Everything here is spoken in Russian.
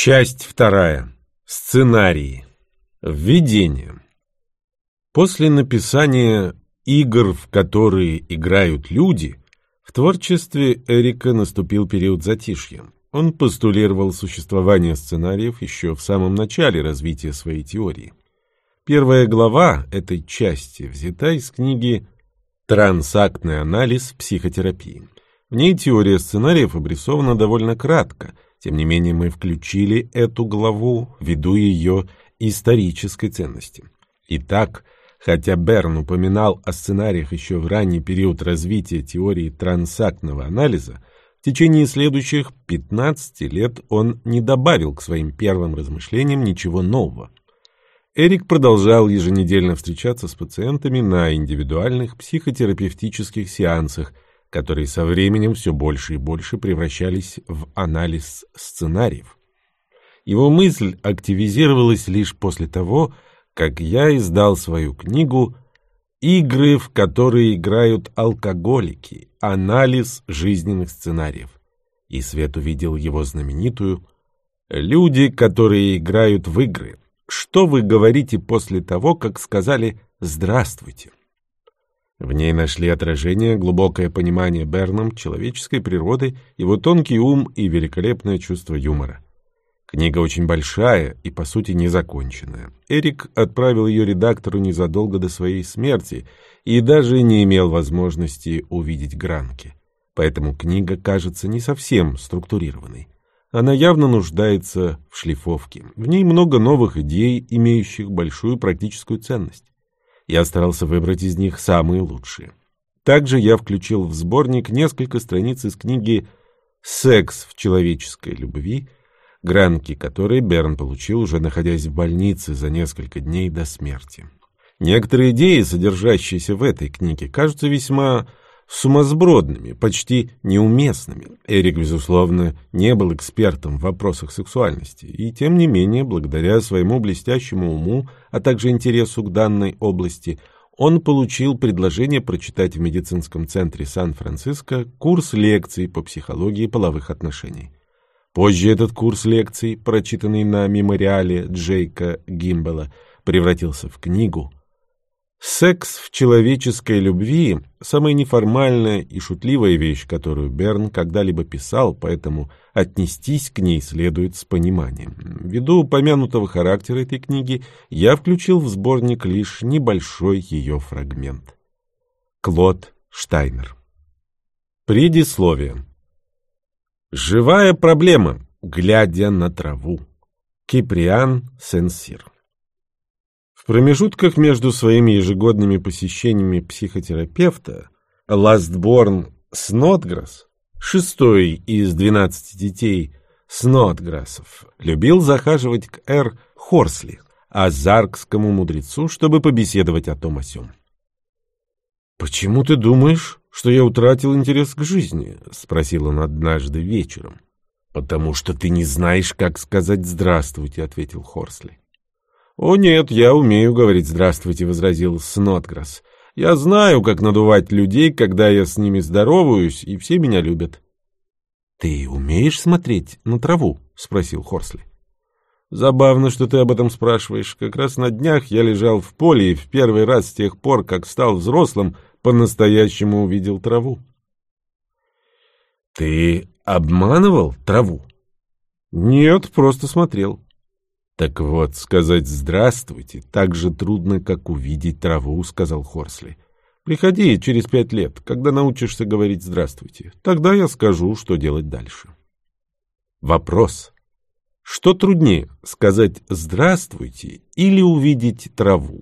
Часть вторая. Сценарии. Введение. После написания игр, в которые играют люди, в творчестве Эрика наступил период затишья. Он постулировал существование сценариев еще в самом начале развития своей теории. Первая глава этой части взята из книги «Трансактный анализ психотерапии». В ней теория сценариев обрисована довольно кратко – тем не менее, мы включили эту главу ввиду ее исторической ценности. Итак, хотя Берн упоминал о сценариях еще в ранний период развития теории трансактного анализа, в течение следующих 15 лет он не добавил к своим первым размышлениям ничего нового. Эрик продолжал еженедельно встречаться с пациентами на индивидуальных психотерапевтических сеансах – которые со временем все больше и больше превращались в анализ сценариев. Его мысль активизировалась лишь после того, как я издал свою книгу «Игры, в которые играют алкоголики. Анализ жизненных сценариев». И Свет увидел его знаменитую «Люди, которые играют в игры. Что вы говорите после того, как сказали «здравствуйте»?» В ней нашли отражение глубокое понимание Берном человеческой природы, его тонкий ум и великолепное чувство юмора. Книга очень большая и, по сути, незаконченная. Эрик отправил ее редактору незадолго до своей смерти и даже не имел возможности увидеть гранки. Поэтому книга кажется не совсем структурированной. Она явно нуждается в шлифовке. В ней много новых идей, имеющих большую практическую ценность. Я старался выбрать из них самые лучшие. Также я включил в сборник несколько страниц из книги «Секс в человеческой любви», гранки которой Берн получил, уже находясь в больнице за несколько дней до смерти. Некоторые идеи, содержащиеся в этой книге, кажутся весьма сумасбродными, почти неуместными. Эрик, безусловно, не был экспертом в вопросах сексуальности, и тем не менее, благодаря своему блестящему уму, а также интересу к данной области, он получил предложение прочитать в медицинском центре Сан-Франциско курс лекций по психологии половых отношений. Позже этот курс лекций, прочитанный на мемориале Джейка Гимбела, превратился в книгу – Секс в человеческой любви – самая неформальная и шутливая вещь, которую Берн когда-либо писал, поэтому отнестись к ней следует с пониманием. Ввиду упомянутого характера этой книги, я включил в сборник лишь небольшой ее фрагмент. Клод Штайнер Предисловие Живая проблема, глядя на траву. Киприан Сенсир промежутках между своими ежегодными посещениями психотерапевта Ластборн Снотграсс, шестой из двенадцати детей Снотграссов, любил захаживать к Эр Хорсли, азаркскому мудрецу, чтобы побеседовать о том о сём. «Почему ты думаешь, что я утратил интерес к жизни?» — спросил он однажды вечером. «Потому что ты не знаешь, как сказать «здравствуйте», — ответил Хорсли. «О нет, я умею говорить «здравствуйте», — возразил Снотграсс. «Я знаю, как надувать людей, когда я с ними здороваюсь, и все меня любят». «Ты умеешь смотреть на траву?» — спросил Хорсли. «Забавно, что ты об этом спрашиваешь. Как раз на днях я лежал в поле и в первый раз с тех пор, как стал взрослым, по-настоящему увидел траву». «Ты обманывал траву?» «Нет, просто смотрел». «Так вот, сказать «здравствуйте» так же трудно, как увидеть траву», — сказал Хорсли. «Приходи через пять лет, когда научишься говорить «здравствуйте». Тогда я скажу, что делать дальше». Вопрос. Что труднее, сказать «здравствуйте» или увидеть траву?